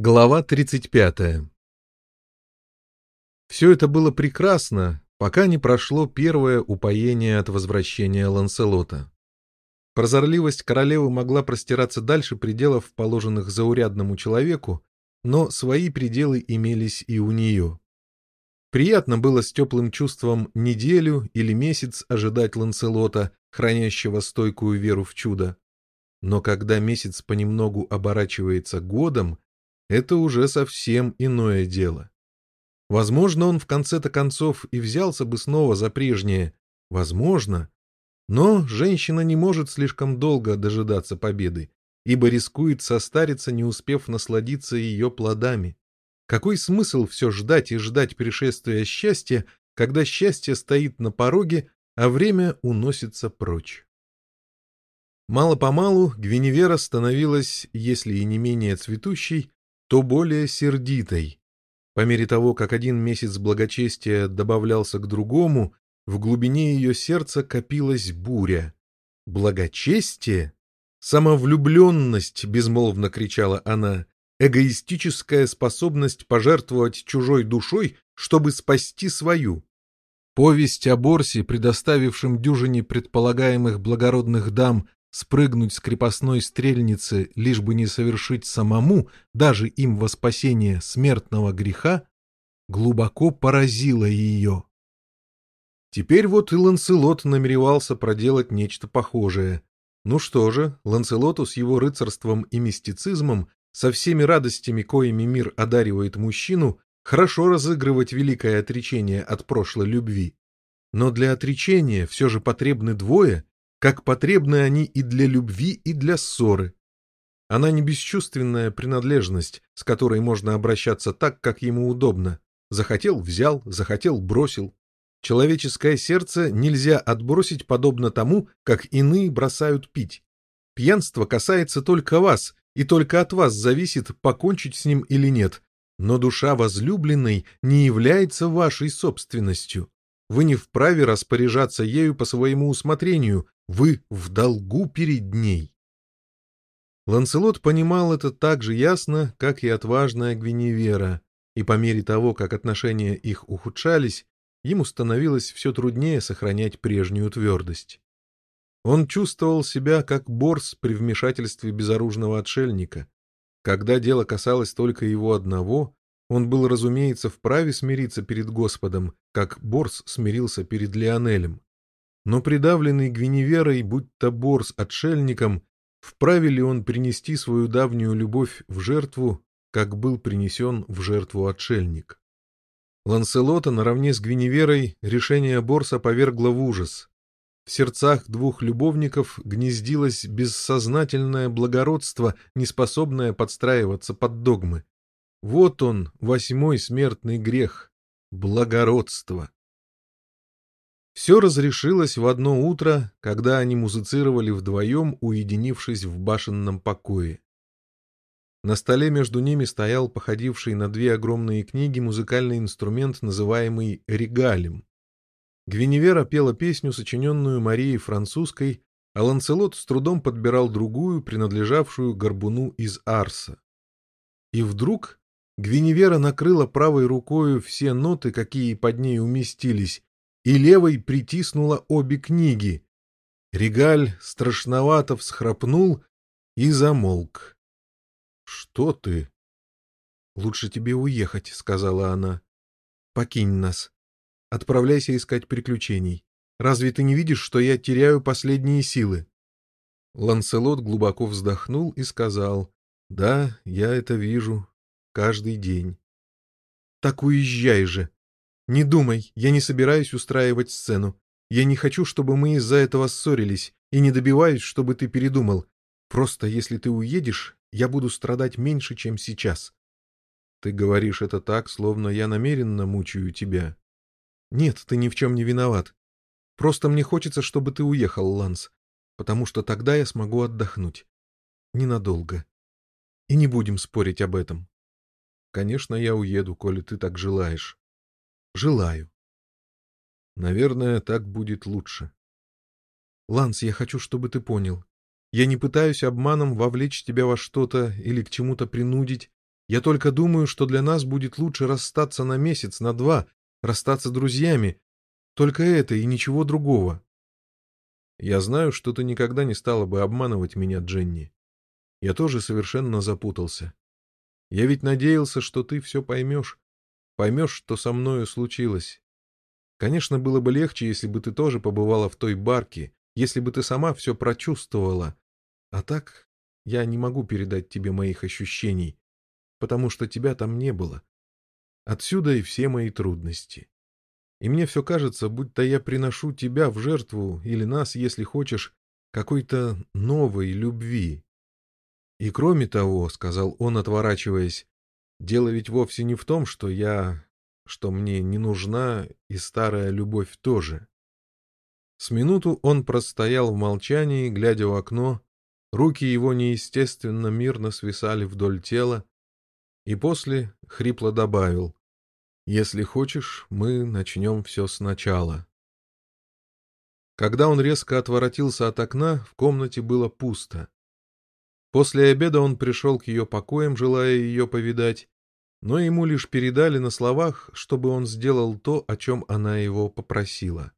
Глава 35 Все это было прекрасно, пока не прошло первое упоение от возвращения Ланселота. Прозорливость королевы могла простираться дальше пределов, положенных заурядному человеку, но свои пределы имелись и у нее. Приятно было с теплым чувством неделю или месяц ожидать Ланселота, хранящего стойкую веру в чудо. Но когда месяц понемногу оборачивается годом, это уже совсем иное дело. Возможно, он в конце-то концов и взялся бы снова за прежнее. Возможно. Но женщина не может слишком долго дожидаться победы, ибо рискует состариться, не успев насладиться ее плодами. Какой смысл все ждать и ждать пришествия счастья, когда счастье стоит на пороге, а время уносится прочь? Мало-помалу Гвиневера становилась, если и не менее цветущей, то более сердитой. По мере того, как один месяц благочестия добавлялся к другому, в глубине ее сердца копилась буря. «Благочестие? Самовлюбленность!» — безмолвно кричала она. «Эгоистическая способность пожертвовать чужой душой, чтобы спасти свою». Повесть о Борсе, предоставившем дюжине предполагаемых благородных дам спрыгнуть с крепостной стрельницы, лишь бы не совершить самому, даже им во спасение смертного греха, глубоко поразило ее. Теперь вот и Ланселот намеревался проделать нечто похожее. Ну что же, Ланселоту с его рыцарством и мистицизмом, со всеми радостями, коими мир одаривает мужчину, хорошо разыгрывать великое отречение от прошлой любви. Но для отречения все же потребны двое, как потребны они и для любви, и для ссоры. Она не бесчувственная принадлежность, с которой можно обращаться так, как ему удобно. Захотел — взял, захотел — бросил. Человеческое сердце нельзя отбросить подобно тому, как иные бросают пить. Пьянство касается только вас, и только от вас зависит, покончить с ним или нет. Но душа возлюбленной не является вашей собственностью. Вы не вправе распоряжаться ею по своему усмотрению, вы в долгу перед ней. Ланселот понимал это так же ясно, как и отважная Гвиневера, и по мере того, как отношения их ухудшались, ему становилось все труднее сохранять прежнюю твердость. Он чувствовал себя как борс при вмешательстве безоружного отшельника. Когда дело касалось только его одного, он был, разумеется, вправе смириться перед Господом, как борс смирился перед Лионелем. Но придавленный Гвиневерой, будь то бор с отшельником, вправе ли он принести свою давнюю любовь в жертву, как был принесен в жертву отшельник? Ланселота наравне с Гвиневерой решение Борса повергло в ужас. В сердцах двух любовников гнездилось бессознательное благородство, неспособное подстраиваться под догмы. Вот он, восьмой смертный грех — благородство. Все разрешилось в одно утро, когда они музицировали вдвоем, уединившись в башенном покое. На столе между ними стоял походивший на две огромные книги музыкальный инструмент, называемый регалем. Гвиневера пела песню, сочиненную Марией Французской, а Ланцелот с трудом подбирал другую, принадлежавшую горбуну из Арса. И вдруг Гвиневера накрыла правой рукою все ноты, какие под ней уместились, и левой притиснула обе книги. Регаль страшновато всхрапнул и замолк. — Что ты? — Лучше тебе уехать, — сказала она. — Покинь нас. Отправляйся искать приключений. Разве ты не видишь, что я теряю последние силы? Ланселот глубоко вздохнул и сказал, — Да, я это вижу. Каждый день. — Так уезжай же, не думай, я не собираюсь устраивать сцену. Я не хочу, чтобы мы из-за этого ссорились, и не добиваюсь, чтобы ты передумал. Просто если ты уедешь, я буду страдать меньше, чем сейчас. Ты говоришь это так, словно я намеренно мучаю тебя. Нет, ты ни в чем не виноват. Просто мне хочется, чтобы ты уехал, Ланс, потому что тогда я смогу отдохнуть. Ненадолго. И не будем спорить об этом. Конечно, я уеду, коли ты так желаешь. Желаю. Наверное, так будет лучше. Ланс, я хочу, чтобы ты понял. Я не пытаюсь обманом вовлечь тебя во что-то или к чему-то принудить. Я только думаю, что для нас будет лучше расстаться на месяц, на два, расстаться друзьями. Только это и ничего другого. Я знаю, что ты никогда не стала бы обманывать меня, Дженни. Я тоже совершенно запутался. Я ведь надеялся, что ты все поймешь. Поймешь, что со мною случилось. Конечно, было бы легче, если бы ты тоже побывала в той барке, если бы ты сама все прочувствовала. А так я не могу передать тебе моих ощущений, потому что тебя там не было. Отсюда и все мои трудности. И мне все кажется, будто я приношу тебя в жертву, или нас, если хочешь, какой-то новой любви. И кроме того, — сказал он, отворачиваясь, — дело ведь вовсе не в том, что я... что мне не нужна и старая любовь тоже. С минуту он простоял в молчании, глядя в окно, руки его неестественно мирно свисали вдоль тела, и после хрипло добавил — если хочешь, мы начнем все сначала. Когда он резко отворотился от окна, в комнате было пусто. После обеда он пришел к ее покоям, желая ее повидать, но ему лишь передали на словах, чтобы он сделал то, о чем она его попросила.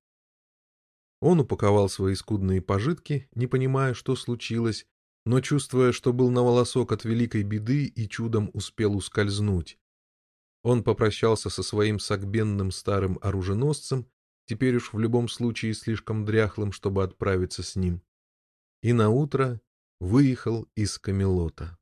Он упаковал свои скудные пожитки, не понимая, что случилось, но чувствуя, что был на волосок от великой беды и чудом успел ускользнуть. Он попрощался со своим сагбенным старым оруженосцем, теперь уж в любом случае слишком дряхлым, чтобы отправиться с ним, и наутро выехал из Камелота.